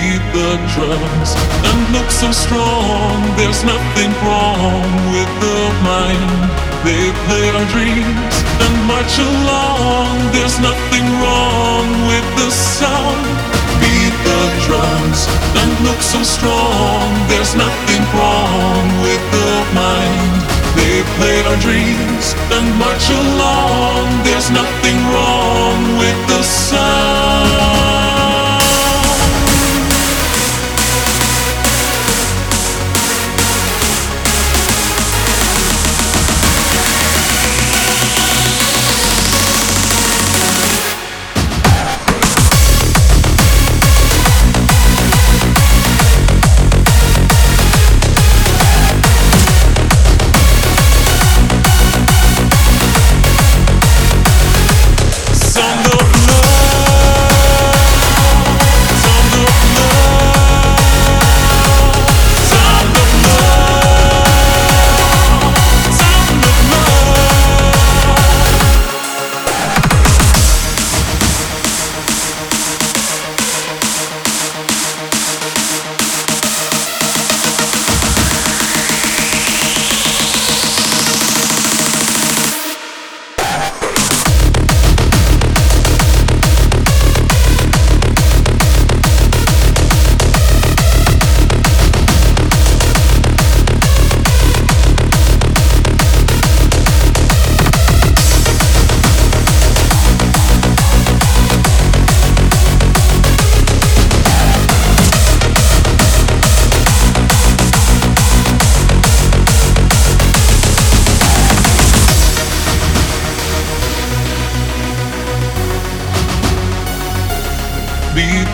the drums and look so strong. There's nothing wrong with the mind. They play our dreams and march along. There's nothing wrong with the sound. Beat the drums and look so strong. There's nothing wrong with the mind. They play our dreams and march along. There's nothing wrong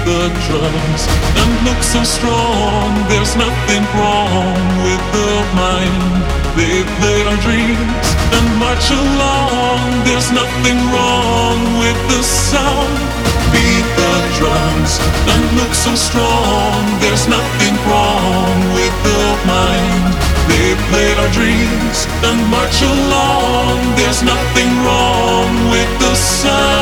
the drums and look so strong. There's nothing wrong with the mind. They play our dreams and march along. There's nothing wrong with the sound. Beat the drums and look so strong. There's nothing wrong with the mind. They played our dreams and march along. There's nothing wrong with the sound.